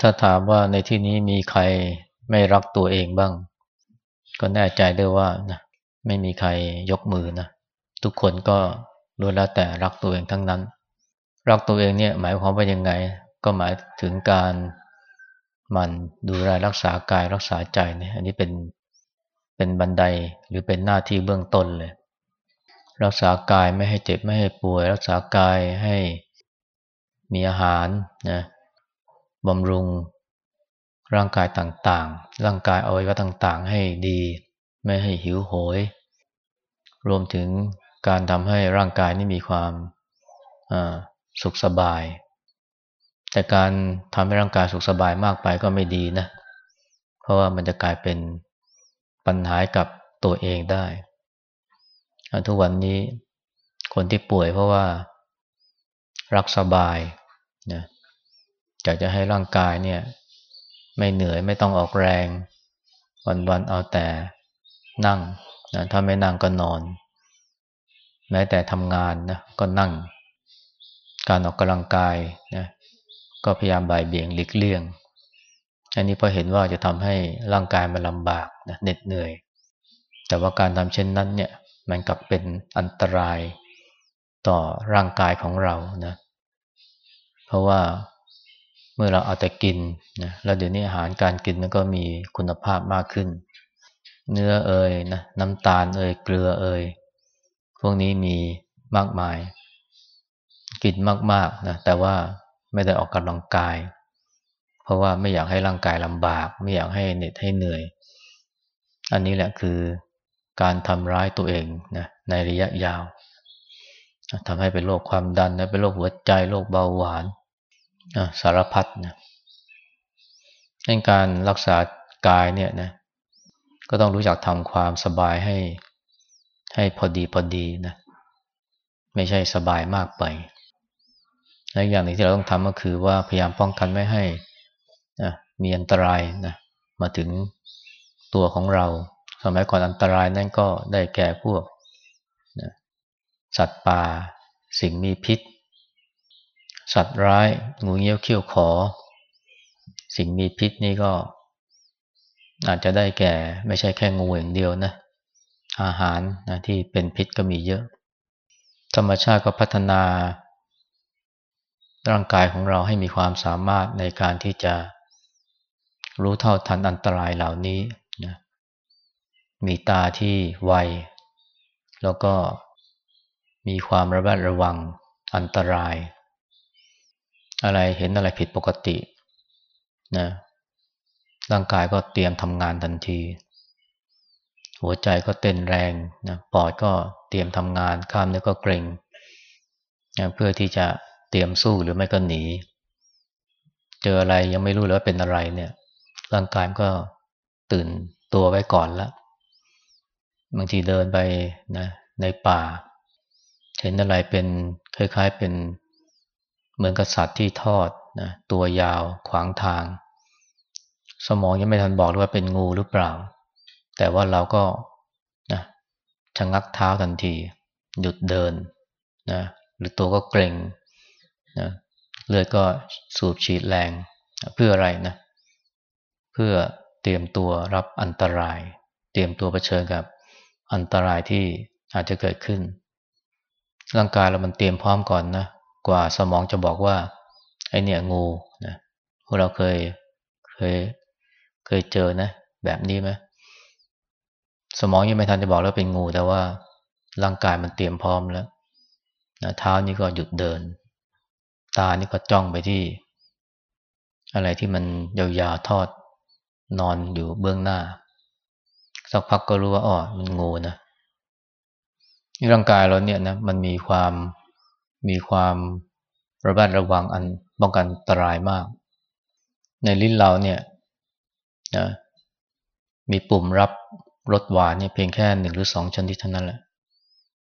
ถ้าถามว่าในที่นี้มีใครไม่รักตัวเองบ้าง ก็แน่ใจได้ว่านะไม่มีใครยกมือนะทุกคนก็ล้วนแล้วแต่รักตัวเองทั้งนั้น รักตัวเองเนี่ยหมายความว่ายังไง ก็หมายถึงการมันดูแลรักษากายรักษาใจเนี่ยอันนี้เป็นเป็นบันไดหรือเป็นหน้าที่เบื้องต้นเลย รักษากายไม่ให้เจ็บไม่ให้ป่วย รักษากายให้มีอาหารนะ บำรุงร่างกายต่างๆ ร่างกายอาไว้ว่าต่างๆ ให้ดี ไม่ให้หิวโหย รวมถึงการทำให้ร่างกายนี่มีความสุขสบาย แต่การทำให้ร่างกายสุขสบายมากไปก็ไม่ดีนะ เพราะว่ามันจะกลายเป็นปัญหากับตัวเองได้ ทุกวันนี้คนที่ป่วยเพราะว่ารักสบายนะ อยากจะให้ร่างกายเนี่ย ไม่เหนื่อยไม่ต้องออกแรง วันๆเอาแต่นั่งนะถ้าไม่นั่งก็นอน แม้แต่ทำงานนะก็นั่ง การออกกำลังกายนะก็พยายามบ่ายเบี่ยงหลีกเลี่ยง อันนี้พอเห็นว่าจะทำให้ร่างกายมันลำบากนะเหน็ดเหนื่อย แต่ว่าการทำเช่นนั้นเนี่ยมันกลับเป็นอันตรายต่อร่างกายของเรานะ เพราะว่า เมื่อเราเอาแต่กินนะแล้วเดี๋ยวนี้อาหารการกินมันก็มีคุณภาพมากขึ้น เนื้อเอ่ยนะน้ำตาลเอ่ยเกลือเอ่ยพวกนี้มีมากมาย กินมากๆนะแต่ว่าไม่ได้ออกกำลังกาย เพราะว่าไม่อยากให้ร่างกายลำบาก ไม่อยากให้เหน็ดให้เหนื่อย อันนี้แหละคือการทำร้ายตัวเองนะในระยะยาวทำให้เป็นโรคความดันนะเป็นโรคหัวใจโรคเบาหวาน สารพัดนะในการรักษากายเนี่ยนะก็ต้องรู้จักทำความสบายให้ให้พอดีพอดีนะไม่ใช่สบายมากไปและอย่างหนึ่งที่เราต้องทำก็คือว่าพยายามป้องกันไม่ให้นะมีอันตรายนะมาถึงตัวของเรา สมัยก่อนอันตรายนั่นก็ได้แก่พวกนะสัตว์ป่าสิ่งมีพิษ สัตว์ร้ายงูเงี้ยวเขี้ยวขอ สิ่งมีพิษนี่ก็ อาจจะได้แก่ไม่ใช่แค่งูอย่างเดียวนะ อาหารนะที่เป็นพิษก็มีเยอะ ธรรมชาติก็พัฒนา ร่างกายของเราให้มีความสามารถในการที่จะรู้เท่าทันอันตรายเหล่านี้นะมีตาที่ไว แล้วก็มีความระแวดระวังอันตราย อะไรเห็นอะไรผิดปกตินะร่างกายก็เตรียมทำงานทันที หัวใจก็เต้นแรงนะปอดก็เตรียมทำงานข้ามเนื้อก็เกร็งนะเพื่อที่จะเตรียมสู้หรือไม่ก็หนี เจออะไรยังไม่รู้เลยว่าเป็นอะไรเนี่ย ร่างกายก็ตื่นตัวไว้ก่อนแล้วบางทีเดินไปนะในป่า เห็นอะไรเป็นคล้าย ๆเป็น เหมือนกับสัตว์ที่ทอดนะตัวยาวขวางทาง สมองยังไม่ทันบอกเลยว่าเป็นงูหรือเปล่า แต่ว่าเราก็นะชะงักเท้าทันที หยุดเดินนะหรือตัวก็เกร็งนะเลือดก็สูบฉีดแรงนะเพื่ออะไรนะ เพื่อเตรียมตัวรับอันตราย เตรียมตัวเผชิญกับอันตรายที่อาจจะเกิดขึ้น ร่างกายเรามันเตรียมพร้อมก่อนนะ กว่าสมองจะบอกว่า ไอเนี่ยงูนะพวกเราเคยเคยเคยเจอนะ แบบนี้ไหมสมองยังไม่ทันจะบอกแล้วเป็นงู แต่ว่าร่างกายมันเตรียมพร้อมแล้วนะเท้านี่ก็หยุดเดิน ตานี่ก็จ้องไปที่ อะไรที่มันยาวๆทอดนอนอยู่เบื้องหน้า สักพักก็รู้ว่าอ๋อมันงูนะร่างกายเราเนี่ยนะมันมีความ มีความระแวดระวังอันป้องกันอันตรายมาก ในลิ้นเราเนี่ยนะมีปุ่มรับรสหวานเนี่ยเพียงแค่หนึ่งหรือสองชนิดเท่านั้นแหละ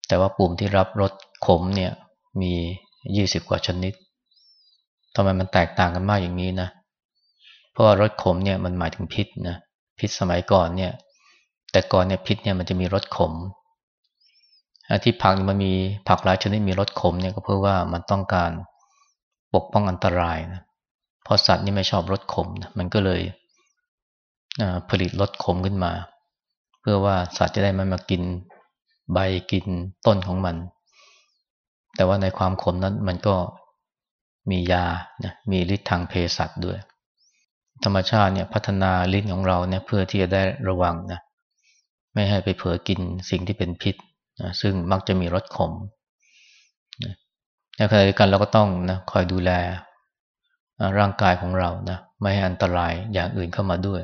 แต่ว่าปุ่มที่รับรสขมเนี่ยมียี่สิบกว่าชนิดทำไมมันแตกต่างกันมากอย่างนี้นะ เพราะว่ารสขมเนี่ยมันหมายถึงพิษนะ พิษสมัยก่อนเนี่ย แต่ก่อนเนี่ยพิษเนี่ยมันจะมีรสขม ที่ผักมันมีผักหลายชนิดมีรสขมเนี่ยก็เพื่อว่ามันต้องการปกป้องอันตรายนะเพราะสัตว์นี่ไม่ชอบรสขมนะมันก็เลยผลิตรสขมขึ้นมา เพื่อว่าสัตว์จะได้ไม่มากินใบกินต้นของมัน แต่ว่าในความขมนั้นมันก็มียานะมีฤทธิ์ทางเภสัชด้วย ธรรมชาติเนี่ยพัฒนาลิ้นของเราเนี่ยเพื่อที่จะได้ระวังนะไม่ให้ไปเผลอกินสิ่งที่เป็นพิษ นะซึ่งมักจะมีรสขมนะในขณะเดียวกันเราก็ต้องนะคอยดูแลร่างกายของเรานะไม่ให้อันตรายอย่างอื่นเข้ามาด้วย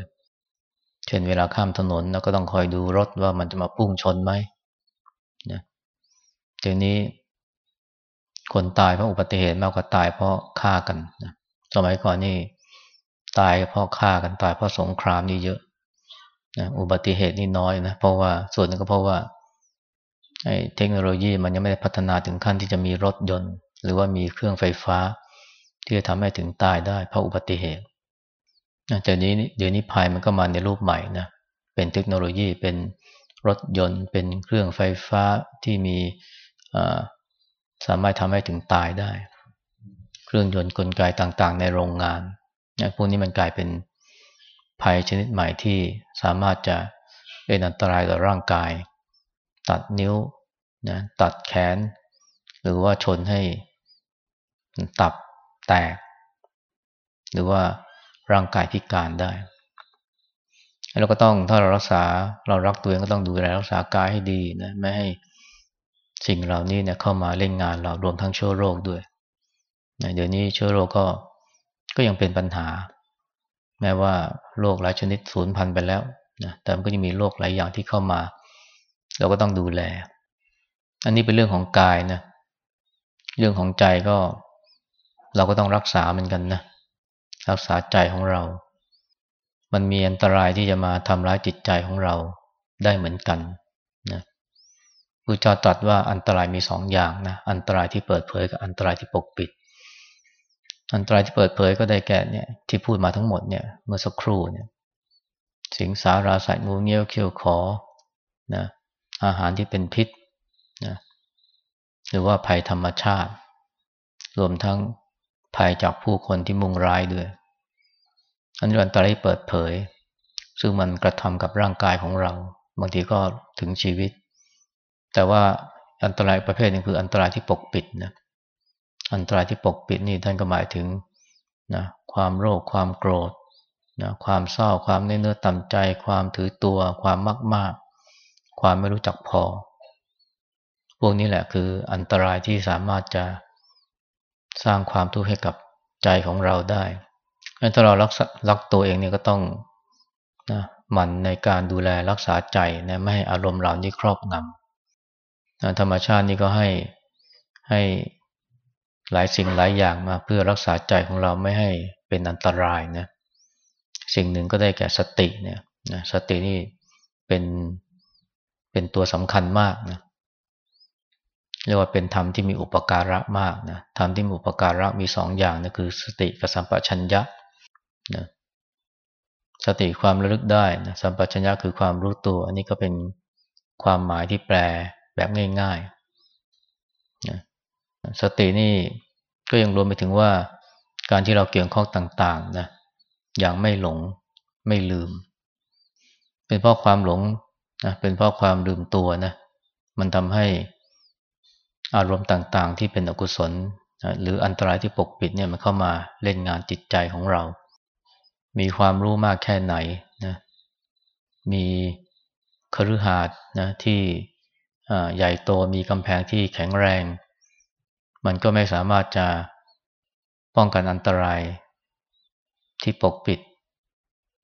เช่นเวลาข้ามถนนเราก็ต้องคอยดูรถว่ามันจะมาพุ่งชนไหมนะทีนี้คนตายเพราะอุบัติเหตุมากกว่าตายเพราะฆ่ากันนะสมัยก่อนนี่ตายเพราะฆ่ากันตายเพราะสงครามนี่เยอะนะอุบัติเหตุนี่น้อยนะเพราะว่าส่วนนึงก็เพราะว่า เทคโนโลยีมันยังไม่ได้พัฒนาถึงขั้นที่จะมีรถยนต์ หรือว่ามีเครื่องไฟฟ้า ที่จะทำให้ถึงตายได้เพราะอุบัติเหตุจากนี้เดี๋ยวนี้ภัยมันก็มาในรูปใหม่นะเป็นเทคโนโลยีเป็นรถยนต์ เป็นเครื่องไฟฟ้าที่มีสามารถทำให้ถึงตายได้ เครื่องยนต์กลไกต่างๆ ในโรงงานพวกนี้มันกลายเป็นภัยชนิดใหม่ที่สามารถจะเป็นอันตรายต่อร่างกาย ตัดนิ้วนะตัดแขน หรือว่าชนให้ตับแตก หรือว่าร่างกายพิการได้เราก็ต้องถ้าเรารักษาเรารักตัวเองก็ต้องดูแลรักษากายให้ดีนะไม่ให้สิ่งเหล่านี้เนี่ยเข้ามาเล่นงานเรารวมทั้งเชื้อโรคด้วยนะเดี๋ยวนี้เชื้อโรคก็ก็ยังเป็นปัญหา แม้ว่าโรคหลายชนิดสูญพันธุ์ไปแล้วนะแต่มันก็ยังมีโรคหลายอย่างที่เข้ามา เราก็ต้องดูแล อันนี้เป็นเรื่องของกายนะ เรื่องของใจก็ เราก็ต้องรักษาเหมือนกันนะ รักษาใจของเรา มันมีอันตรายที่จะมาทำร้ายจิตใจของเราได้เหมือนกันนะพุทธเจ้าตรัสว่าอันตรายมีสองอย่างนะ อันตรายที่เปิดเผยกับอันตรายที่ปกปิด อันตรายที่เปิดเผยก็ได้แก่เนี่ยที่พูดมาทั้งหมดเนี่ยเมื่อสักครู่เนี่ย สิงสาราสัตว์งูเงี้ยวเขี้ยวขอนะ อาหารที่เป็นพิษนะหรือว่าภัยธรรมชาติ รวมทั้งภัยจากผู้คนที่มุ่งร้ายด้วย อันนี้อันตรายเปิดเผย ซึ่งมันกระทำกับร่างกายของเรา บางทีก็ถึงชีวิต แต่ว่าอันตรายประเภทนึงคืออันตรายที่ปกปิดนะอันตรายที่ปกปิดนี่ท่านก็หมายถึงนะความโรคความโกรธนะความเศร้าความเนื้อต่ำใจ ความถือตัว ความมากมาก ความไม่รู้จักพอ พวกนี้แหละคืออันตรายที่สามารถจะสร้างความทุกข์ให้กับใจของเราได้ถ้าเรารักรักตัวเองเนี่ยก็ต้องนะมันในการดูแลรักษาใจนะไม่ให้อารมณ์เรานี่ครอบงำนะธรรมชาตินี่ก็ให้ให้หลายสิ่งหลายอย่างมาเพื่อรักษาใจของเราไม่ให้เป็นอันตรายนะสิ่งหนึ่งก็ได้แก่สติเนี่ยนะสตินี่เป็น เป็นตัวสำคัญมากนะเรียกว่าเป็นธรรมที่มีอุปการะมากนะธรรมที่มีอุปการะมีสองอย่างนะคือ สติกับสัมปชัญญะนะสติความระลึกได้นะสัมปชัญญะคือความรู้ตัว อันนี้ก็เป็นความหมายที่แปลแบบง่ายๆนะสตินี่ก็ยังรวมไปถึงว่าการที่เราเกี่ยวข้องต่างๆนะอย่างไม่หลงไม่ลืม เป็นเพราะความหลง นะเป็นเพราะความลืมตัวนะมันทำให้อารมณ์ต่างๆ ที่เป็นอกุศลหรืออันตรายที่ปกปิดเนี่ยมันเข้ามาเล่นงานจิตใจของเรา มีความรู้มากแค่ไหนนะมีคฤหาสน์นะที่ใหญ่โตมีกำแพงที่แข็งแรง มันก็ไม่สามารถจะป้องกันอันตรายที่ปกปิด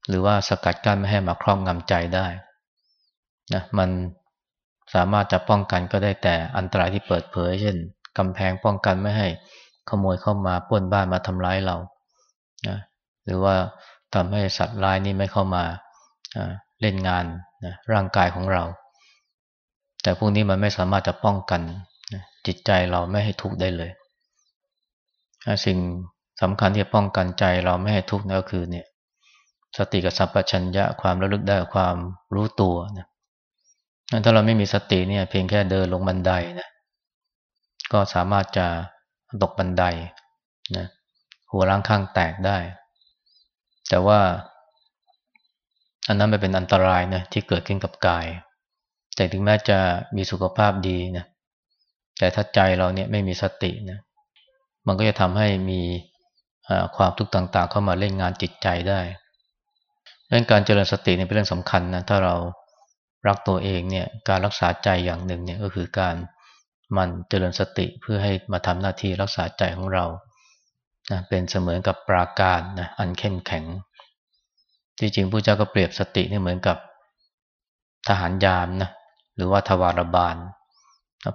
หรือว่าสกัดกั้นไม่ให้มาครอบงำใจได้ นะมันสามารถจะป้องกันก็ได้แต่อันตรายที่เปิดเผย เช่นกำแพงป้องกันไม่ให้ขโมยเข้ามาป้นบ้านมาทำร้ายเรานะหรือว่าทำให้สัตว์ร้ายนี้ไม่เข้ามาเล่นงานนะร่างกายของเรา แต่พวกนี้มันไม่สามารถจะป้องกันนะจิตใจเราไม่ให้ทุกข์ได้เลยสิ่งสำคัญที่จะป้องกันใจเราไม่ให้ทุกข์นั่นก็คือเนี่ยสติกับสัพพัญญะความระลึกได้ความรู้ตัวนะ ถ้าเราไม่มีสติเนี่ย เพียงแค่เดินลงบันไดนะก็สามารถจะตกบันไดนะหัวร่างข้างแตกได้ แต่ว่า อันนั้นไม่เป็นอันตรายนะที่เกิดขึ้นกับกาย แต่ถึงแม้จะมีสุขภาพดีนะแต่ถ้าใจเราเนี่ยไม่มีสตินะมันก็จะทำให้มีความทุกข์ต่าง ๆ เข้ามาเล่นงานจิตใจได้เรื่องการเจริญสติเนี่ยเป็นเรื่องสำคัญนะถ้าเรา รักตัวเองเนี่ยการรักษาใจอย่างหนึ่งเนี่ยก็คือการมันเจริญสติเพื่อให้มาทำหน้าที่รักษาใจของเรานะเป็นเสมือนกับปราการนะอันเข้มแข็ง ที่จริงพระเจ้าก็เปรียบสตินี่เหมือนกับทหารยามนะหรือว่าทวารบาล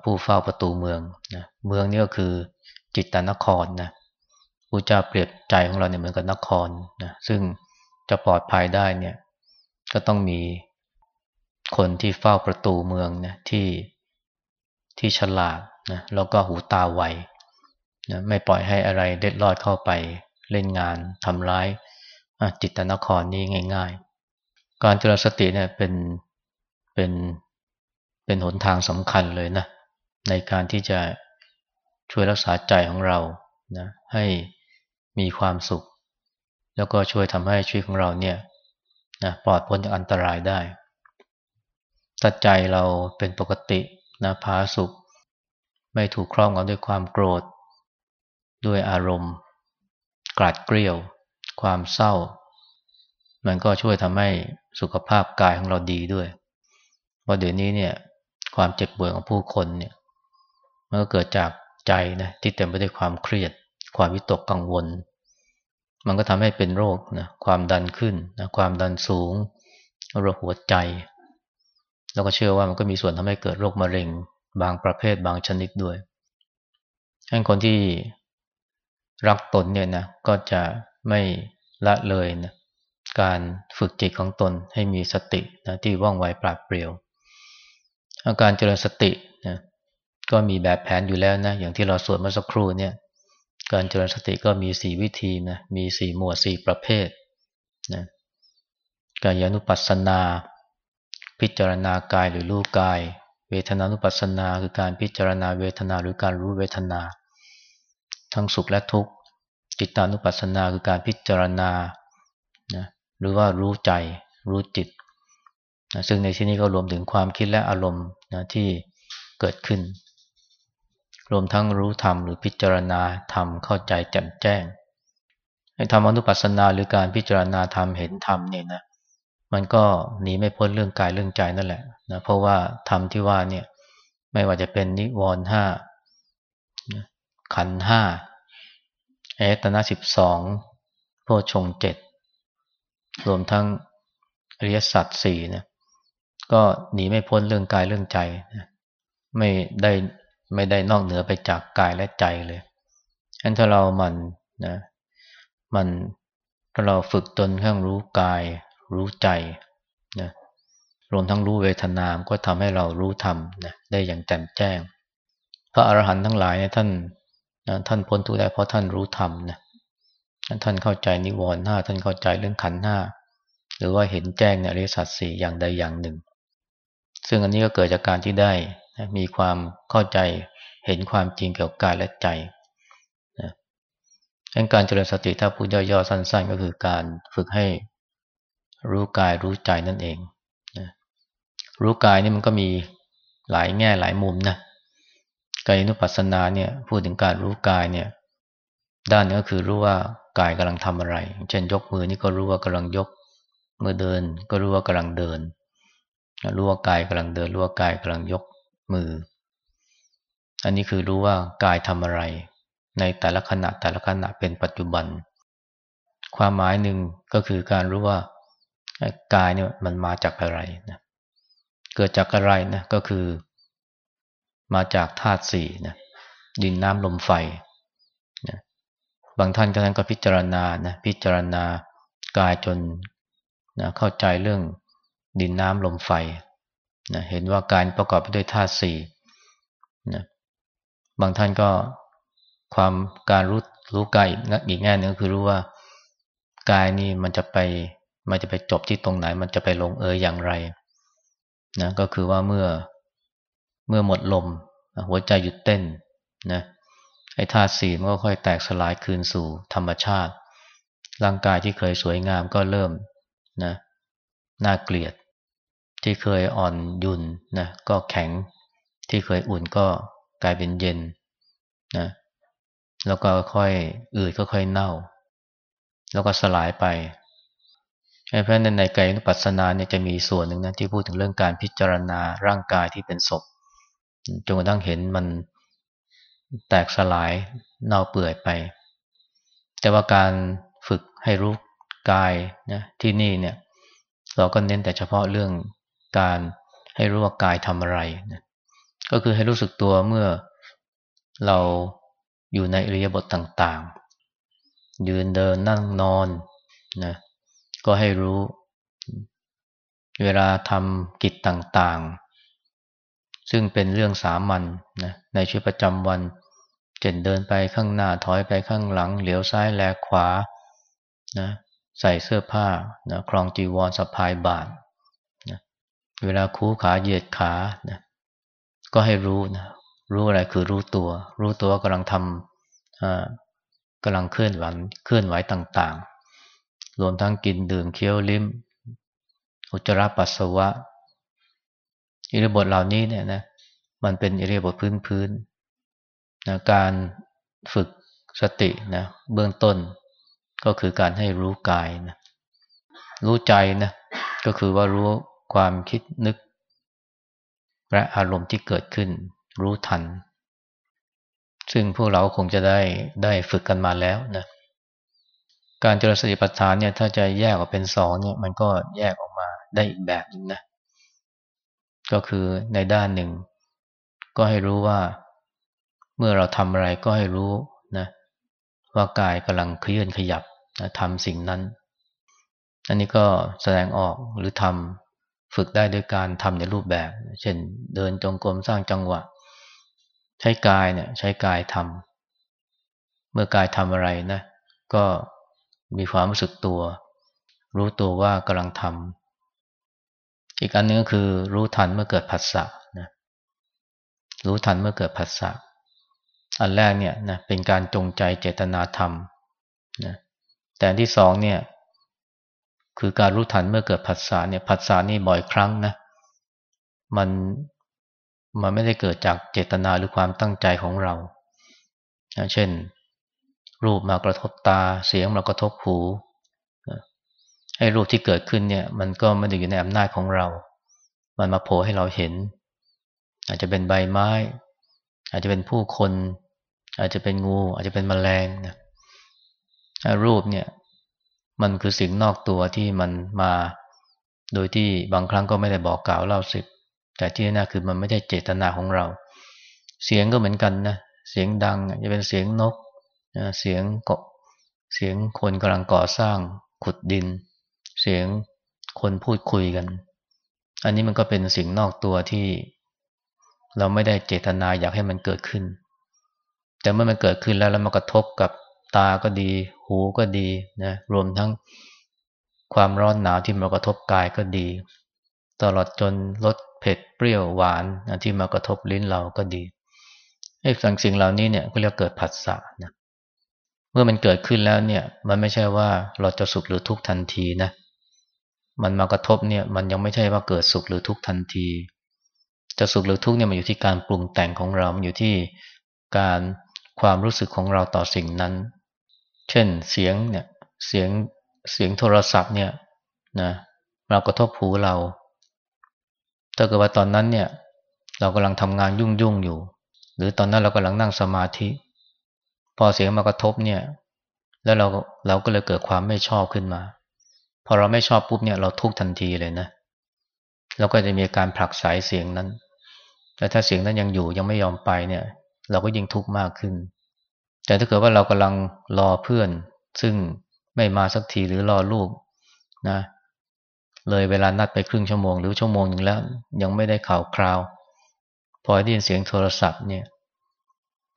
ผู้เฝ้าประตูเมืองนะเมืองนี่ก็คือจิตตนครนะพระเจ้าเปรียบใจของเราเนี่ยเหมือนกับนครนะซึ่งจะปลอดภัยได้เนี่ยก็ต้องมี คนที่เฝ้าประตูเมืองนะที่ที่ฉลาดนะแล้วก็หูตาไวนะไม่ปล่อยให้อะไรเด็ดลอดเข้าไปเล่นงานทำร้ายจิตตนครนี้ง่าย ๆ การเจริญสติเนี่ยเป็นเป็นเป็นหนทางสำคัญเลยนะในการที่จะช่วยรักษาใจของเรานะให้มีความสุข แล้วก็ช่วยทำให้ชีวิตของเราเนี่ยนะปลอดพ้นจากอันตรายได้ ถ้าใจเราเป็นปกตินะพาสุข ไม่ถูกครอบงำด้วยความโกรธ ด้วยอารมณ์กลัดเกลียว ความเศร้า มันก็ช่วยทำให้สุขภาพกายของเราดีด้วย เพราะเดี๋ยวนี้เนี่ยความเจ็บป่วยของผู้คนเนี่ยมันก็เกิดจากใจนะที่เต็มไปด้วยความเครียด ความวิตกกังวล มันก็ทำให้เป็นโรคนะความดันขึ้นนะความดันสูงโรคหัวใจ แล้วก็เชื่อว่ามันก็มีส่วนทำให้เกิดโรคมะเร็ง บางประเภทบางชนิดด้วยให้คนที่รักตนเนี่ยนะก็จะไม่ละเลยนะการฝึกจิตของตนให้มีสตินะที่ว่องไวปราดเปรียว อาการเจริญสตินะก็มีแบบแผนอยู่แล้วนะอย่างที่เราสวดเมื่อสักครู่เนี่ยการเจริญสติก็มีสี่วิธีนะมีสี่หมวดสี่ประเภทนะกายานุปัสสนา พิจารณากายหรือรู้กาย เวทนานุปัสสนาคือการพิจารณาเวทนาหรือการรู้เวทนา ทั้งสุขและทุกข์จิตานุปัสสนาคือการพิจารณานะหรือว่ารู้ใจรู้จิตนะซึ่งในที่นี้ก็รวมถึงความคิดและอารมณ์นะที่เกิดขึ้น รวมทั้งรู้ธรรมหรือพิจารณาธรรมเข้าใจแจ่มแจ้งธรรมอนุปัสสนาหรือการพิจารณาธรรมเห็นธรรมเนี่ยนะ มันก็หนีไม่พ้นเรื่องกายเรื่องใจนั่นแหละนะเพราะว่าธรรมที่ว่าเนี่ยไม่ว่าจะเป็นนิวรณ์ห้าขันห้าเอตนาสิบสองโพชงเจ็ดรวมทั้งอริยสัจสี่เนี่ยก็หนีไม่พ้นเรื่องกายเรื่องใจนะไม่ได้ไม่ได้นอกเหนือไปจากกายและใจเลยฉะนั้นถ้าเรามันนะมันถ้าเราฝึกตนข้างรู้กาย รู้ใจนะรวมทั้งรู้เวทนามก็ทำให้เรารู้ธรรมนะได้อย่างแจ่มแจ้ง พระอรหันต์ทั้งหลายเนี่ยท่านนะท่านพ้นทุกข์ได้เพราะท่านรู้ธรรมนะท่านเข้าใจนิวรณ์ห้าท่านเข้าใจเรื่องขันธ์ห้าหรือว่าเห็นแจ้งในอริยสัจสี่อย่างใดอย่างหนึ่ง ซึ่งอันนี้ก็เกิดจากการที่ได้นะมีความเข้าใจเห็นความจริงเกี่ยวกับกายและใจนะการเจริญสติถ้าพูดย่อๆสั้น ๆ ก็คือการฝึกให้ รู้กายรู้ใจนั่นเองนะรู้กายนี่มันก็มีหลายแง่หลายมุมนะกายนุปัสสนาเนี่ยพูดถึงการรู้กายเนี่ย ด้านนึงก็คือรู้ว่ากายกำลังทำอะไร เช่นยกมือนี่ก็รู้ว่ากำลังยกมือเดิน ก็รู้ว่ากำลังเดิน รู้ว่ากายกำลังเดิน รู้ว่ากายกำลังยกมือ อันนี้คือรู้ว่ากายทำอะไร ในแต่ละขณะแต่ละขณะเป็นปัจจุบัน ความหมายหนึ่งก็คือการรู้ว่า กายเนี่ยมันมาจากอะไรนะเกิดจากอะไรนะก็คือ มาจากธาตุสี่นะดินน้ำลมไฟนะบางท่านก็ท่านก็พิจารณานะพิจารณากายจนนะเข้าใจเรื่องดินน้ำลมไฟนะเห็นว่าการประกอบไปด้วยธาตุสี่นะบางท่านก็ความการรู้รู้กายอีกแง่นึงคือรู้ว่ากายนี่มันจะไป มันจะไปจบที่ตรงไหน มันจะไปลงเอยอย่างไรนะก็คือว่าเมื่อเมื่อหมดลม หัวใจหยุดเต้นนะไอ้ธาตุสี่มันก็ค่อยแตกสลายคืนสู่ธรรมชาติ ร่างกายที่เคยสวยงามก็เริ่มนะน่าเกลียด ที่เคยอ่อนยุ่นนะก็แข็งที่เคยอุ่นก็กลายเป็นเย็นนะแล้วก็ค่อยอืดก็ค่อยเน่า แล้วก็สลายไป เพราะนั้นในกายปัสสนาเนี่ยจะมีส่วนหนึ่งนะที่พูดถึงเรื่องการพิจารณาร่างกายที่เป็นศพจนกระทั่งเห็นมันแตกสลายเน่าเปื่อยไป แต่ว่าการฝึกให้รู้กายนะที่นี่เนี่ยเราก็เน้นแต่เฉพาะเรื่องการให้รู้ว่ากายทำอะไรนะก็คือให้รู้สึกตัวเมื่อเราอยู่ในอริยบทต่างๆ ยืนเดินนั่งนอนนะ ก็ให้รู้ เวลาทำกิจต่างๆ ซึ่งเป็นเรื่องสามัญนนะในชีวิตประจำวันเช่นเดินไปข้างหน้าถอยไปข้างหลัง เหลียวซ้ายแลขวานะใส่เสื้อผ้านะคลองจีวรสะพายบาทนะเวลาคู่ขาเหยียดขานะก็ให้รู้นะรู้อะไรคือรู้ตัว รู้ตัวว่ากำลังทำกำลังเคลื่อนไหวเคลื่อนไหวต่างๆ รวมทั้งกินดื่มเคี้ยวลิ้ม อุจจาระปัสสาวะ อิริบทเหล่านี้เนี่ยนะมันเป็นอิริบทพื้นๆนะการฝึกสตินะเบื้องต้นก็คือการให้รู้กายนะรู้ใจนะก็คือว่ารู้ความคิดนึก และอารมณ์ที่เกิดขึ้น รู้ทัน ซึ่งพวกเราคงจะได้ได้ฝึกกันมาแล้วนะ การเจริญสติปัฏฐานเนี่ยถ้าจะแยกออกเป็นสองเนี่ยมันก็แยกออกมาได้อีกแบบนึงนะ ก็คือในด้านหนึ่ง ก็ให้รู้ว่า เมื่อเราทำอะไรก็ให้รู้นะว่ากายกำลังเคลื่อนขยับนะทำสิ่งนั้น อันนี้ก็แสดงออกหรือทำฝึกได้ด้วยการทำในรูปแบบ เช่นเดินจงกรมสร้างจังหวะ ใช้กายเนี่ยใช้กายทำเมื่อกายทำอะไรนะ ก็ มีความรู้สึกตัว รู้ตัวว่ากำลังทำอีกอันนึงก็คือรู้ทันเมื่อเกิดผัสสะนะรู้ทันเมื่อเกิดผัสสะอันแรกเนี่ยนะเป็นการจงใจเจตนาทำนะแต่ที่สองเนี่ย คือการรู้ทันเมื่อเกิดผัสสะเนี่ยผัสสะนี่บ่อยครั้งนะมันมันไม่ได้เกิดจากเจตนาหรือความตั้งใจของเรา เช่น รูปมากระทบตา เสียงมากระทบหูให้รูปที่เกิดขึ้นเนี่ย มันก็ไม่ได้อยู่ในอำนาจของเรา มันมาโผล่ให้เราเห็น อาจจะเป็นใบไม้ อาจจะเป็นผู้คน อาจจะเป็นงู อาจจะเป็นแมลงนะรูปเนี่ย มันคือสิ่งนอกตัวที่มันมา โดยที่บางครั้งก็ไม่ได้บอกกล่าวเล่าสิบ แต่ที่น่าคือมันไม่ได้เจตนาของเรา เสียงก็เหมือนกันนะ เสียงดังจะเป็นเสียงนก นะเสียงเกาะเสียงคนกำลังก่อสร้างขุดดิน เสียงคนพูดคุยกัน อันนี้มันก็เป็นสิ่งนอกตัวที่ เราไม่ได้เจตนาอยากให้มันเกิดขึ้น แต่เมื่อมันเกิดขึ้นแล้วแล้วมันกระทบกับตาก็ดี หูก็ดีนะรวมทั้งความร้อนหนาวที่มากระทบกายก็ดี ตลอดจนลดเผ็ดเปรี้ยวหวานที่มากระทบลิ้นเราก็ดีไอ้สิ่งสิ่งเหล่านี้เนี่ยก็เรียกเกิดผัสสะนะ เมื่อมันเกิดขึ้นแล้วเนี่ย มันไม่ใช่ว่าเราจะสุขหรือทุกข์ทันทีนะ มันมากระทบเนี่ยมันยังไม่ใช่ว่าเกิดสุขหรือทุกข์ทันที จะสุขหรือทุกข์เนี่ยมันอยู่ที่การปรุงแต่งของเรา มันอยู่ที่การความรู้สึกของเราต่อสิ่งนั้น เช่นเสียงเนี่ยเสียงเสียงโทรศัพท์เนี่ยนะเรากระทบหูเรา ถ้าเกิดว่าตอนนั้นเนี่ย เรากำลังทำงานยุ่งยุ่งอยู่ หรือตอนนั้นเรากำลังนั่งสมาธิ พอเสียงมากระทบเนี่ย แล้วเราเราก็เลยเกิดความไม่ชอบขึ้นมา พอเราไม่ชอบปุ๊บเนี่ยเราทุกทันทีเลยนะเราก็จะมีการผลักสายเสียงนั้น แต่ถ้าเสียงนั้นยังอยู่ยังไม่ยอมไปเนี่ย เราก็ยิ่งทุกข์มากขึ้น แต่ถ้าเกิดว่าเรากำลังรอเพื่อน ซึ่งไม่มาสักทีหรือรอลูกนะ เลยเวลานัดไปครึ่งชั่วโมง หรือชั่วโมงหนึ่งแล้ว ยังไม่ได้ข่าวคราว พอได้ยินเสียงโทรศัพท์เนี่ย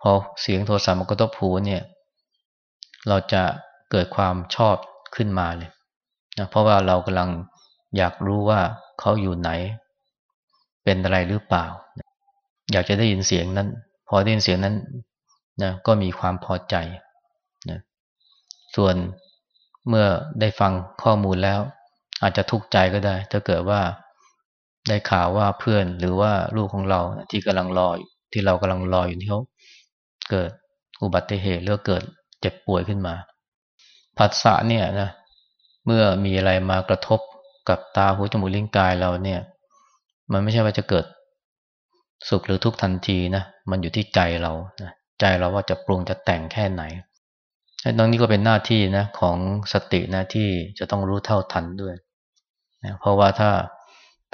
พอเสียงโทรศัพท์มันก็ต้องผูเนี่ย เราจะเกิดความชอบขึ้นมาเลยนะเพราะว่าเรากำลังอยากรู้ว่าเขาอยู่ไหน เป็นอะไรหรือเปล่า อยากจะได้ยินเสียงนั้น พอได้ยินเสียงนั้นนะก็มีความพอใจนะส่วนเมื่อได้ฟังข้อมูลแล้ว อาจจะทุกข์ใจก็ได้ ถ้าเกิดว่าได้ข่าวว่าเพื่อนหรือว่าลูกของเราที่กำลังรอที่เรากำลังรออยู่ที่เขา เกิดอุบัติเหตุหรือเกิดเจ็บป่วยขึ้นมาผัสสะเนี่ยนะเมื่อมีอะไรมากระทบกับตาหูจมูกลิ้นกายเราเนี่ย มันไม่ใช่ว่าจะเกิดสุขหรือทุกข์ทันทีนะมันอยู่ที่ใจเรานะใจเราว่าจะปรุงจะแต่งแค่ไหนตรงนี้ก็เป็นหน้าที่นะของสตินะที่จะต้องรู้เท่าทันด้วยนะเพราะว่าถ้า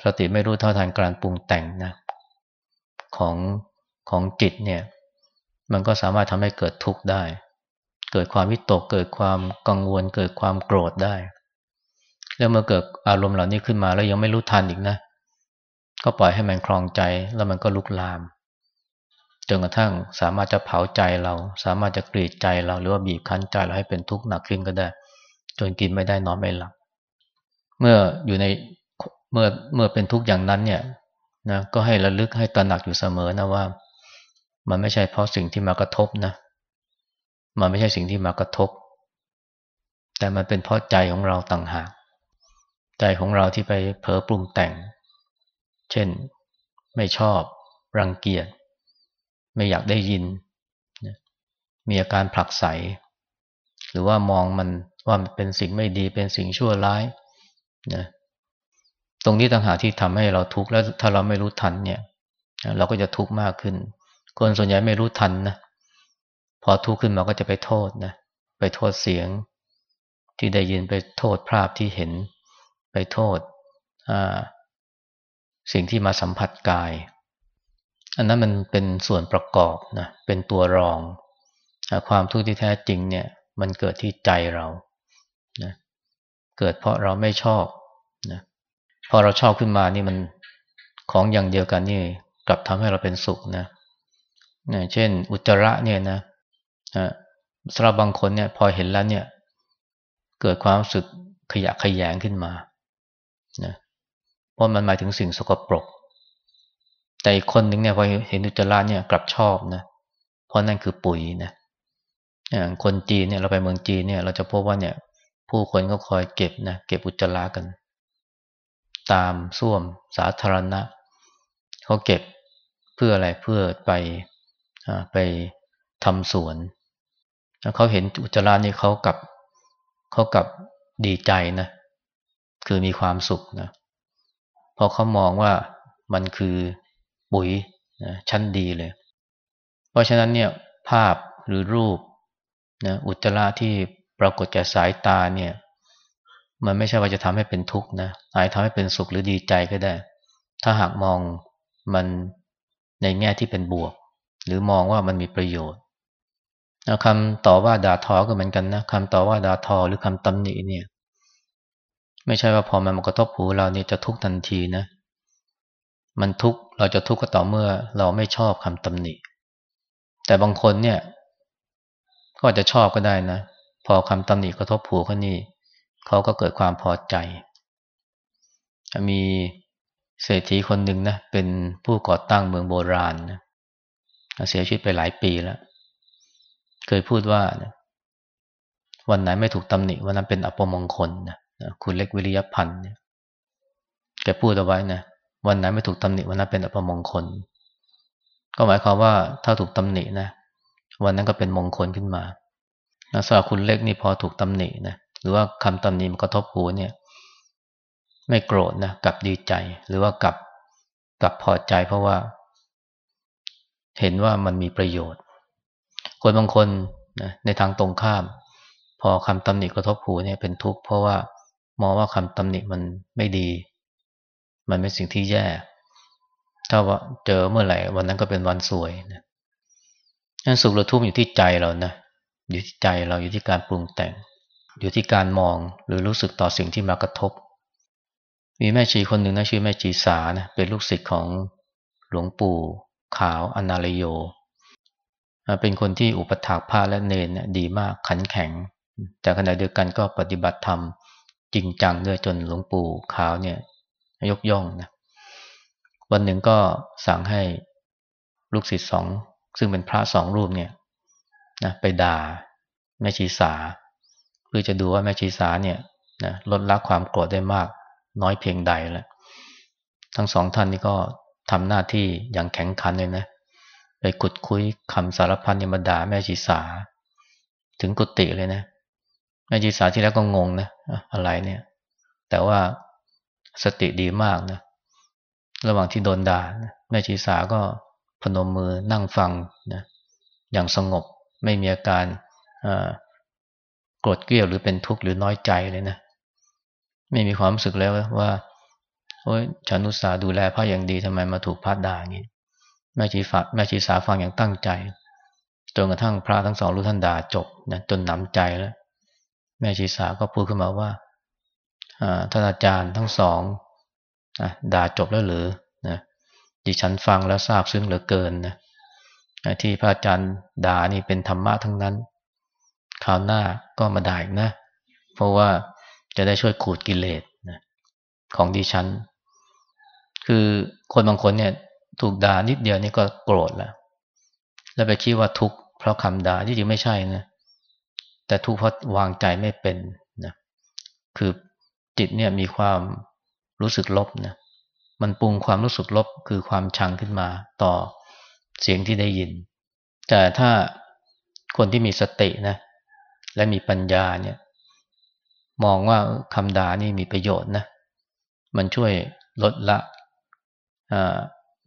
สติไม่รู้เท่าทันการปรุงแต่งนะของของจิตเนี่ย มันก็สามารถทำให้เกิดทุกข์ได้ เกิดความวิตก เกิดความกังวล เกิดความโกรธได้ แล้วเมื่อเกิดอารมณ์เหล่านี้ขึ้นมาแล้วยังไม่รู้ทันอีกนะ ก็ปล่อยให้มันคลองใจแล้วมันก็ลุกลาม จนกระทั่งสามารถจะเผาใจเรา สามารถจะกรีดใจเราหรือว่าบีบคั้นใจเราให้เป็นทุกข์หนักขึ้นก็ได้ จนกินไม่ได้นอนไม่หลับ เมื่ออยู่ในเมื่อเมื่อเป็นทุกข์อย่างนั้นเนี่ยนะก็ให้ระลึกให้ตระหนักอยู่เสมอนะว่า มันไม่ใช่เพราะสิ่งที่มากระทบนะ มันไม่ใช่สิ่งที่มากระทบ แต่มันเป็นเพราะใจของเราต่างหาก ใจของเราที่ไปเผลอปรุงแต่ง เช่น ไม่ชอบ รังเกียจ ไม่อยากได้ยิน มีอาการผลักไส หรือว่ามองมันว่ามันเป็นสิ่งไม่ดี เป็นสิ่งชั่วร้ายนะตรงนี้ต่างหากที่ทำให้เราทุกข์ แล้วถ้าเราไม่รู้ทันเนี่ย เราก็จะทุกข์มากขึ้น คนส่วนใหญ่ไม่รู้ทันนะ พอทุกข์ขึ้นมาก็จะไปโทษนะ ไปโทษเสียง ที่ได้ยินไปโทษภาพที่เห็น ไปโทษสิ่งที่มาสัมผัสกาย อันนั้นมันเป็นส่วนประกอบนะ เป็นตัวรอง ความทุกข์ที่แท้จริงเนี่ย มันเกิดที่ใจเรานะเกิดเพราะเราไม่ชอบนะพอเราชอบขึ้นมานี่มันของอย่างเดียวกันนี่กลับทำให้เราเป็นสุขนะ นะเช่น อุจจาระเนี่ยนะสำหรับบางคนเนี่ย พอเห็นแล้วเนี่ย เกิดความรู้สึกขยะขยงขึ้นมานะเพราะมันหมายถึงสิ่งสกปรก แต่อีกคนหนึ่งเนี่ยพอเห็นอุจจาระเนี่ยกลับชอบนะเพราะนั่นคือปุ๋ยนะอย่างคนจีนเนี่ยเราไปเมืองจีนเนี่ย เราจะพบว่าเนี่ย ผู้คนก็คอยเก็บนะเก็บอุจจาระกัน ตามส้วมสาธารณะเขาเก็บเพื่ออะไรเพื่อไป ไปทำสวนเขาเห็นอุจจาระนี่เขากับเขากับดีใจนะ คือมีความสุขนะเพราะเขามองว่ามันคือปุ๋ยนะชั้นดีเลย เพราะฉะนั้นเนี่ยภาพหรือรูปนะอุจจาระที่ปรากฏแก่สายตาเนี่ย มันไม่ใช่ว่าจะทำให้เป็นทุกข์นะอาจทำให้เป็นสุขหรือดีใจก็ได้ ถ้าหากมองมันในแง่ที่เป็นบวก หรือมองว่ามันมีประโยชน์คำต่อว่าด่าทอก็เหมือนกันนะคำต่อว่าด่าทอหรือคำตำหนิเนี่ย ไม่ใช่ว่าพอมันมากระทบหูเราเนี่ยจะทุกทันทีนะ มันทุกเราจะทุกข์ก็ต่อเมื่อเราไม่ชอบคำตำหนิ แต่บางคนเนี่ย ก็จะชอบก็ได้นะ พอคำตำหนิกระทบผูเขานี่เขาก็เกิดความพอใจ มีเศรษฐีคนหนึ่งนะเป็นผู้ก่อตั้งเมืองโบราณนะ เสียชีวิตไปหลายปีแล้ว เคยพูดว่าวันไหนไม่ถูกตำหนิวันนั้นเป็นอัปมงคลนะคุณเล็กวิริยพันธ์เนี่ยแกพูดเอาไว้นะวันไหนไม่ถูกตำหนิวันนั้นเป็นอัปมงคล ก็หมายความว่าถ้าถูกตำหนินะวันนั้นก็เป็นมงคลขึ้นมาสำหรับคุณเล็กนี่พอถูกตำหนินะหรือว่าคำตำหนิมันกระทบหูเนี่ย ไม่โกรธนะกลับดีใจ หรือว่ากลับกลับพอใจเพราะว่า เห็นว่ามันมีประโยชน์ คนบางคนนะในทางตรงข้าม พอคำตำหนิกระทบหูเนี่ยเป็นทุกข์เพราะว่ามองว่าคำตำหนิมันไม่ดี มันเป็นสิ่งที่แย่ ถ้าว่าเจอเมื่อไหร่วันนั้นก็เป็นวันสวยนะนั้นสุขหรือทุกข์อยู่ที่ใจเรานะอยู่ที่ใจเราอยู่ที่การปรุงแต่ง อยู่ที่การมองหรือรู้สึกต่อสิ่งที่มากระทบ มีแม่ชีคนหนึ่งนะชื่อแม่ชีสานะเป็นลูกศิษย์ของหลวงปู่ ขาวอนาลโย เป็นคนที่อุปถากพระและเนนดีมากขันแข็ง แต่ขณะเดียวกันก็ปฏิบัติธรรมจริงจังด้วยจนหลวงปู่ขาวเนี่ยยกย่องนะวันหนึ่งก็สั่งให้ลูกศิษย์สองซึ่งเป็นพระสองรูปเนี่ยนะไปด่าแม่ชีสา เพื่อจะดูว่าแม่ชีสาเนี่ยนะลดละความโกรธได้มากน้อยเพียงใดแล้วทั้งสองท่านนี่ก็ ทำหน้าที่อย่างแข็งขันเลยนะ ไปขุดคุยคำสารพันยมด่าแม่ชีสา ถึงกุฏิเลยนะ แม่ชีสาที่แล้วก็งงนะ อะไรเนี่ย แต่ว่าสติดีมากนะ ระหว่างที่โดนด่าแม่ชีสาก็พนมมือนั่งฟังนะอย่างสงบไม่มีอาการโกรธเกลียวหรือเป็นทุกข์หรือน้อยใจเลยนะ ไม่มีความรู้สึกแล้วว่า โอ้ยฉันอุตส่าห์ดูแลพระอย่างดีทำไมมาถูกพัดด่าอย่างนี้ แม่ชีฝาแม่ชีสาฟังอย่างตั้งใจจนกระทั่งพระทั้งสองรู้ท่านด่าจบนะจนหนำใจแล้ว แม่ชีสาก็พูดขึ้นมาว่าท่านอาจารย์ทั้งสองด่าจบแล้วหรือนะดิฉันฟังแล้วทราบซึ้งเหลือเกินนะที่พระอาจารย์ด่านี่เป็นธรรมะทั้งนั้นคราวหน้าก็มาด่าอีกนะ เพราะว่าจะได้ช่วยขูดกิเลสนะของดิฉัน คือคนบางคนเนี่ยถูกด่านิดเดียวนี่ก็โกรธแล้ว แล้วไปคิดว่าทุกข์เพราะคำด่าที่จริงไม่ใช่นะ แต่ทุกข์เพราะวางใจไม่เป็นนะ คือจิตเนี่ยมีความรู้สึกลบนะ มันปรุงความรู้สึกลบคือความชังขึ้นมาต่อเสียงที่ได้ยิน แต่ถ้าคนที่มีสตินะ และมีปัญญาเนี่ย มองว่าคำด่านี่มีประโยชน์นะ มันช่วยลดละ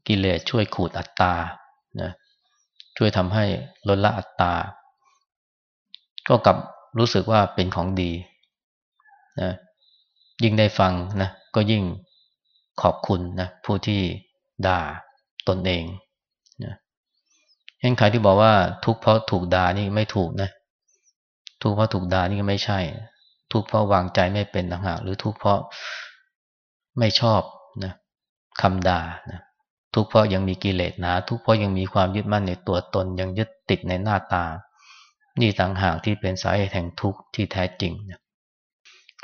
กิเลสช่วยขูดอัตตานะช่วยทำให้ลดละอัตตา ก็กลับรู้สึกว่าเป็นของดีนะยิ่งได้ฟังนะก็ยิ่งขอบคุณนะผู้ที่ด่าตนเองนะเห็นใครที่บอกว่าทุกเพราะถูกด่านี่ไม่ถูกนะ ทุกเพราะถูกด่านี่ก็ไม่ใช่ ทุกเพราะวางใจไม่เป็นต่างหากหรือทุกเพราะไม่ชอบนะ คำด่านะทุกเพราะยังมีกิเลสหนา ทุกเพราะยังมีความยึดมั่นในตัวตน ยังยึดติดในหน้าตา นี่ต่างหากที่เป็นสาเหตุแห่งทุกข์ที่แท้จริงนะ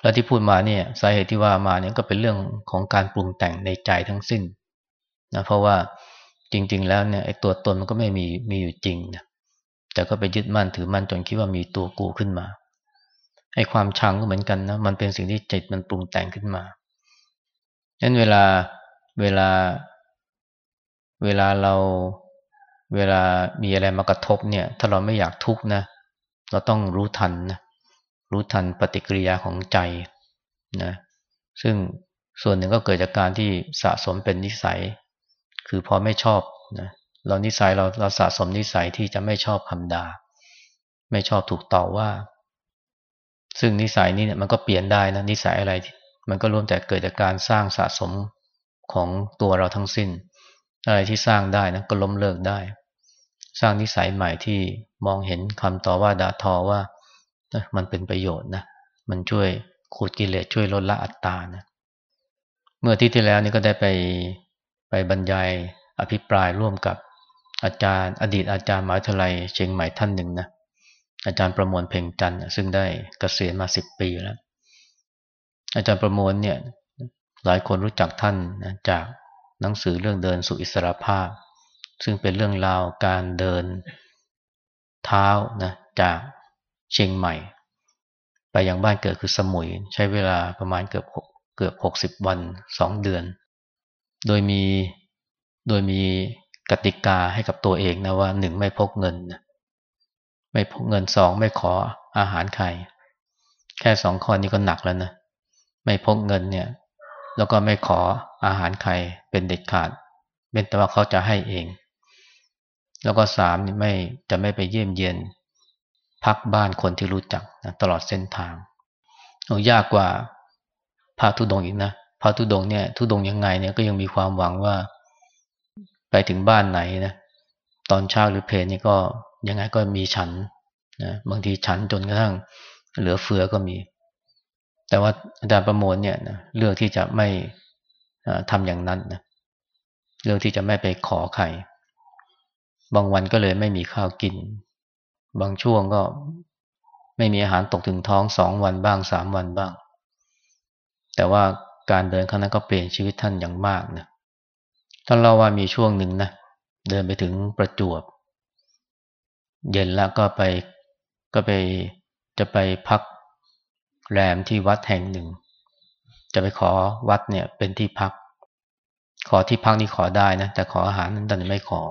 แล้วที่พูดมาเนี่ยสาเหตุที่ว่ามาเนี่ยก็เป็นเรื่องของการปรุงแต่งในใจทั้งสิ้นนะเพราะว่าจริง ๆ แล้วเนี่ยไอ้ตัวตนมันก็ไม่มีมีอยู่จริงนะแต่ก็ไปยึดมั่นถือมั่นจนคิดว่ามีตัวกูขึ้นมาไอ้ความชังก็เหมือนกันนะมันเป็นสิ่งที่จิตมันปรุงแต่งขึ้นมาฉะนั้นเวลา เวลา เวลาเราเวลามีอะไรมากระทบเนี่ย ถ้าเราไม่อยากทุกข์นะ เราต้องรู้ทันนะรู้ทันปฏิกิริยาของใจนะซึ่งส่วนหนึ่งก็เกิดจากการที่สะสมเป็นนิสัย คือพอไม่ชอบนะเรานิสัยเราเราสะสมนิสัยที่จะไม่ชอบคำด่าไม่ชอบถูกต่อว่า ซึ่งนิสัยนี้เนี่ยมันก็เปลี่ยนได้นะนิสัยอะไร มันก็รวมแต่เกิดจากการสร้างสะสม ของตัวเราทั้งสิ้น อะไรที่สร้างได้นะก็ล้มเลิกได้ สร้างนิสัยใหม่ที่มองเห็นคำต่อว่าด่าทอว่ามันเป็นประโยชน์นะ มันช่วยขูดกิเลสช่วยลดละอัตตานะเมื่อที่ที่แล้วนี่ก็ได้ไปไปบรรยายอภิปรายร่วมกับอาจารย์ อดีตอาจารย์มหาวิทยาลัยเชียงใหม่ท่านหนึ่งนะอาจารย์ประมวลเพ่งจันทร์ซึ่งได้เกษียณมาสิบปีแล้ว อาจารย์ประมวลเนี่ย หลายคนรู้จักท่านนะจากหนังสือเรื่องเดินสู่อิสรภาพ ซึ่งเป็นเรื่องราวการเดินเท้านะจากเชียงใหม่ ไปยังบ้านเกิดคือสมุย ใช้เวลาประมาณเกือบเกือบหกสิบวันสองเดือน โดยมีโดยมีกติกาให้กับตัวเองนะว่าหนึ่งไม่พกเงิน ไม่พกเงินสองไม่ขออาหารใคร แค่สองข้อนี้ก็หนักแล้วนะ ไม่พกเงินเนี่ย แล้วก็ไม่ขออาหารใครเป็นเด็ดขาดเป็นแต่ว่าเขาจะให้เอง แล้วก็สามไม่จะไม่ไปเยี่ยมเยียนพักบ้านคนที่รู้จักนะตลอดเส้นทางยากกว่าพาทุดงอีกนะพาทุดงเนี่ยทุดงยังไงเนี่ยก็ยังมีความหวังว่า ไปถึงบ้านไหนนะตอนเช้าหรือเพลนี่ก็ยังไงก็มีฉันนะบางทีฉันจนกระทั่งเหลือเฟือก็มี แต่ว่าอาจารย์ประมวลเนี่ยนะเลือกที่จะไม่ทำอย่างนั้นนะเลือกที่จะไม่ไปขอใคร บางวันก็เลยไม่มีข้าวกิน บางช่วงก็ไม่มีอาหารตกถึงท้องสองวันบ้างสามวันบ้าง แต่ว่าการเดินครั้งนั้นก็เปลี่ยนชีวิตท่านอย่างมากนะท่านเล่าว่ามีช่วงหนึ่งนะเดินไปถึงประจวบ เย็นแล้วก็ไปก็ไปจะไปพัก แรมที่วัดแห่งหนึ่ง จะไปขอวัดเนี่ยเป็นที่พัก ขอที่พักนี่ขอได้นะแต่ขออาหารนั้นตอนไม่ขอ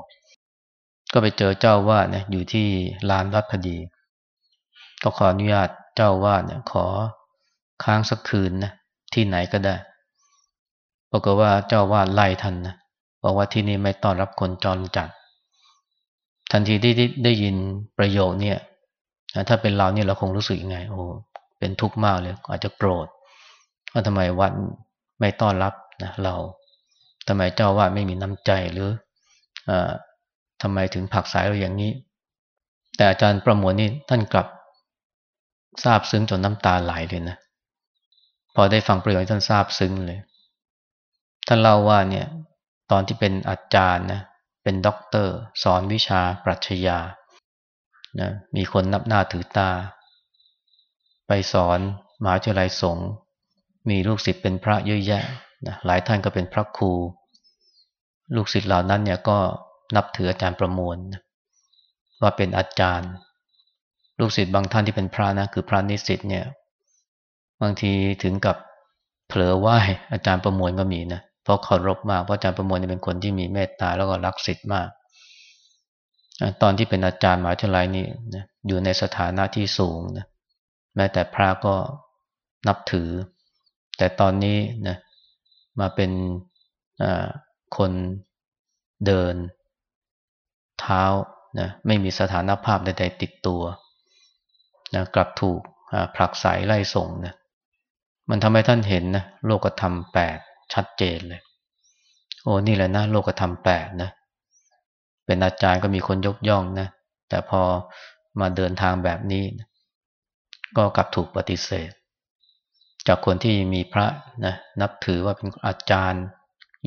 ก็ไปเจอเจ้าว่าเนี่ยอยู่ที่ลานวัดพอดี ก็ขออนุญาตเจ้าว่าเนี่ย ขอค้างสักคืนนะที่ไหนก็ได้บอกว่าเจ้าวาดไล่ทันนะบอกว่าที่นี่ไม่ต้อนรับคนจรจัด ทันทีที่ได้ยินประโยคเนี่ย ถ้าเป็นเราเนี่ยเราคงรู้สึกยังไง โอ้ เป็นทุกข์มากเลย อาจจะโกรธว่าทำไมวัดไม่ต้อนรับนะเราทำไมเจ้าวาดไม่มีน้ำใจหรืออทำไมถึงผักสายเราอย่างนี้ แต่อาจารย์ประมวลนี่ท่านกลับทราบซึ้งจนน้ำตาไหลเลยนะ พอได้ฟังประโยชน์ท่านทราบซึ้งเลย ท่านเล่าว่าเนี่ย ตอนที่เป็นอาจารย์นะเป็นด็อกเตอร์ สอนวิชาปรัชญานะมีคนนับหน้าถือตา ไปสอนมหาวิทยาลัยสงฆ์มีลูกศิษย์เป็นพระเยอะแยะนะหลายท่านก็เป็นพระครู ลูกศิษย์เหล่านั้นเนี่ยก็นับถืออาจารย์ประมวล ว่าเป็นอาจารย์ ลูกศิษย์บางท่านที่เป็นพระนะคือพระนิสิตเนี่ยบางทีถึงกับเผลอไหว้อาจารย์ประมวลก็มีนะเพราะเคารพมากเพราะอาจารย์ประมวลเป็นคนที่มีเมตตาแล้วก็รักศิษย์มาก ตอนที่เป็นอาจารย์มหาวิทยาลัยนี่นะอยู่ในสถานะที่สูงนะ แม้แต่พระก็นับถือ แต่ตอนนี้นะมาเป็นคนเดิน เท้านะไม่มีสถานภาพใดๆติดตัวนะกลับถูกผลักสายไล่ส่งนะมันทำให้ท่านเห็นนะโลกธรรมแปดชัดเจนเลย โอ้นี่แหละนะโลกธรรมแปดนะเป็นอาจารย์ก็มีคนยกย่องนะแต่พอมาเดินทางแบบนี้นะ ก็กลับถูกปฏิเสธ จากคนที่มีพระนะนับถือว่าเป็นอาจารย์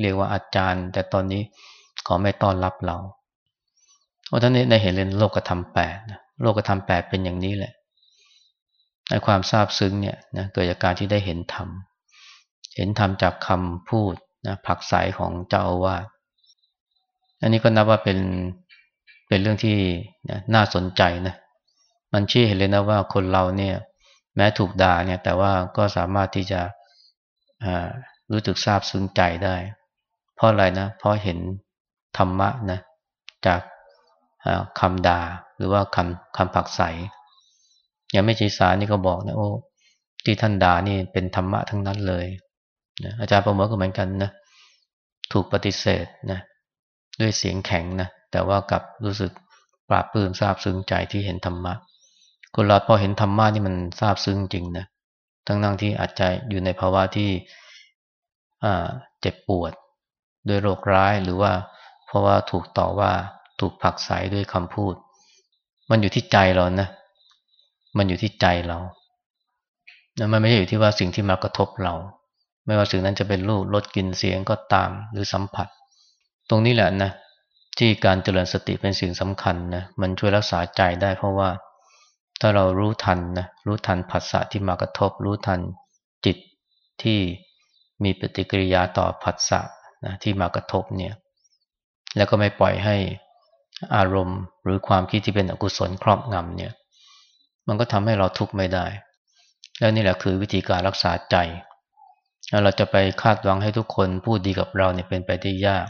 เรียกว่าอาจารย์ แต่ตอนนี้ขอไม่ต้อนรับเราเพราะท่านนี้ได้เห็นเรื่องโลกธรรมแปดโลกธรรมแปดเป็นอย่างนี้แหละในความซาบซึ้งเนี่ยนะเกิดจากการที่ได้เห็นธรรมเห็นธรรมจากคำพูดนะผักใสของเจ้าอาวาสอันนี้ก็นับว่าเป็นเป็นเรื่องที่นะน่าสนใจนะ มันชี้เห็นเลยนะว่าคนเราเนี่ย แม้ถูกด่าเนี่ย แต่ว่าก็สามารถที่จะรู้สึกซาบซึ้งใจได้ เพราะอะไรนะ เพราะเห็นธรรมะนะ จากคำด่าหรือว่าคำคำผักใสย่างไม่ชีสานี่ก็บอกนะโอ้ที่ท่านด่านี่เป็นธรรมะทั้งนั้นเลยนะอาจารย์ประเมินก็เหมือนกันนะถูกปฏิเสธนะด้วยเสียงแข็งนะแต่ว่ากลับรู้สึกปราบปลื้มซาบซึ้งใจที่เห็นธรรมะ คนเราพอเห็นธรรมะนี่มันซาบซึ้งจริงนะทั้งนั่งที่อาจจะอยู่ในภาวะที่เจ็บปวดด้วยโรคร้ายหรือว่าเพราะว่าถูกต่อว่าถูกผักใสด้วยคำพูด มันอยู่ที่ใจเรานะ มันอยู่ที่ใจเรานะมันไม่ใช่อยู่ที่ว่าสิ่งที่มากระทบเรา ไม่ว่าสิ่งนั้นจะเป็นรูปรสกลิ่นเสียงก็ตามหรือสัมผัส ตรงนี้แหละนะที่การเจริญสติเป็นสิ่งสำคัญนะมันช่วยรักษาใจได้เพราะว่า ถ้าเรารู้ทันนะรู้ทันผัสสะที่มากระทบ รู้ทันจิตที่มีปฏิกิริยาต่อผัสสะนะที่มากระทบเนี่ยแล้วก็ไม่ปล่อยให้อารมณ์หรือความคิดที่เป็นอกุศลครอบงำเนี่ยมันก็ทำให้เราทุกข์ไม่ได้ แล้วนี่แหละคือวิธีการรักษาใจ เราจะไปคาดหวังให้ทุกคนพูดดีกับเราเนี่ยเป็นไปได้ยาก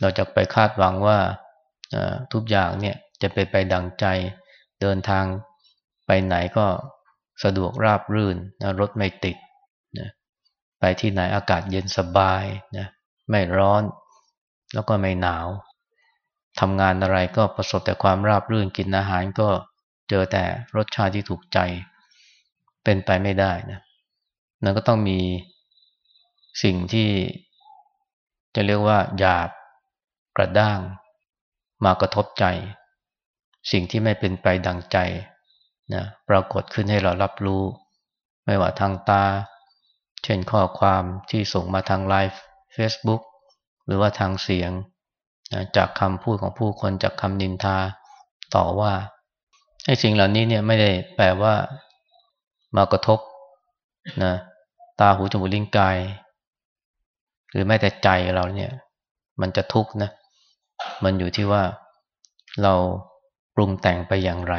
เราจะไปคาดหวังว่าทุกอย่างเนี่ยจะไปไปดังใจ เดินทางไปไหนก็สะดวกราบรื่นนะรถไม่ติดนะไปที่ไหนอากาศเย็นสบายนะไม่ร้อนแล้วก็ไม่หนาวทำงานอะไรก็ประสบแต่ความราบรื่นกินอาหารก็เจอแต่รสชาติที่ถูกใจเป็นไปไม่ได้นะนั่นก็ต้องมีสิ่งที่จะเรียกว่าหยาบกระด้างมากระทบใจ สิ่งที่ไม่เป็นไปดังใจนะปรากฏขึ้นให้เรารับรู้ ไม่ว่าทางตา เช่นข้อความที่ส่งมาทางไลฟ์ Facebook หรือว่าทางเสียงนะจากคำพูดของผู้คนจากคำนินทาต่อว่าไอ้สิ่งเหล่านี้เนี่ยไม่ได้แปลว่ามากระทบนะตาหูจมูกลิ้นกาย หรือแม้แต่ใจเราเนี่ย มันจะทุกข์นะ มันอยู่ที่ว่าเรา ปรุงแต่งไปอย่างไร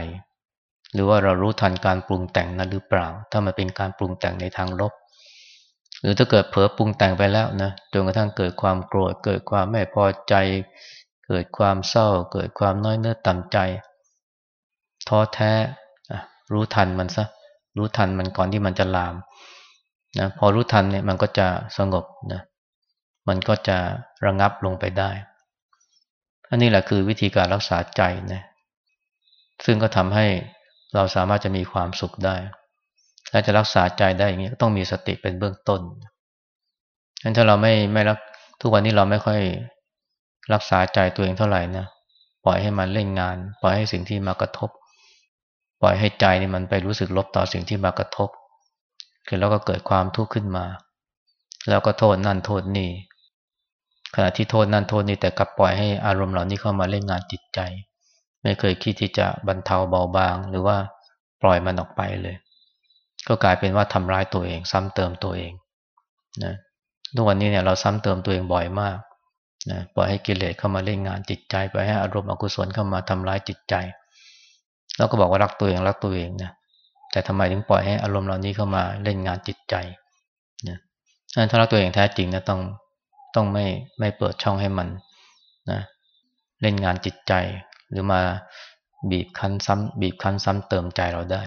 หรือว่าเรารู้ทันการปรุงแต่งนั้นหรือเปล่า ถ้ามันเป็นการปรุงแต่งในทางลบ หรือถ้าเกิดเผลอปรุงแต่งไปแล้วนะจนกระทั่งเกิดความโกรธ เกิดความไม่พอใจ เกิดความเศร้า เกิดความน้อยเนื้อต่ำใจท้อแท้รู้ทันมันซะรู้ทันมันก่อนที่มันจะลามนะพอรู้ทันเนี่ยมันก็จะสงบนะมันก็จะระงับลงไปได้ อันนี้แหละคือวิธีการรักษาใจนะ ซึ่งก็ทำให้เราสามารถจะมีความสุขได้ และจะรักษาใจได้อย่างนี้ก็ต้องมีสติเป็นเบื้องต้นงั้นถ้าเราไม่ไม่รักทุกวันนี้เราไม่ค่อยรักษาใจตัวเองเท่าไหร่นะปล่อยให้มันเล่นงาน ปล่อยให้สิ่งที่มากระทบ ปล่อยให้ใจนี่มันไปรู้สึกลบต่อสิ่งที่มากระทบคือแล้วก็เกิดความทุกข์ขึ้นมา แล้วก็โทษนั่นโทษนี่ขณะที่โทษนั่นโทษนี่แต่กลับปล่อยให้อารมณ์เหล่านี้เข้ามาเล่นงานจิตใจ ไม่เคยคิดที่จะบรรเทาเบาบาง หรือว่าปล่อยมันออกไปเลย ก็กลายเป็นว่าทำร้ายตัวเอง ซ้ำเติมตัวเองนะทุกวันนี้เนี่ยเราซ้ำเติมตัวเองบ่อยมากนะปล่อยให้กิเลสเข้ามาเล่นงานจิตใจปล่อยให้อารมณ์อกุศลเข้ามาทำร้ายจิตใจเราก็บอกว่ารักตัวเองรักตัวเองนะแต่ทำไมถึงปล่อยให้อารมณ์เหล่านี้เข้ามาเล่นงานจิตใจนะถ้ารักตัวเองแท้จริงนะต้องต้องไม่ไม่เปิดช่องให้มันนะเล่นงานจิตใจ หรือมาบีบคั้นซ้ำบีบคั้นซ้ำเติมใจเราได้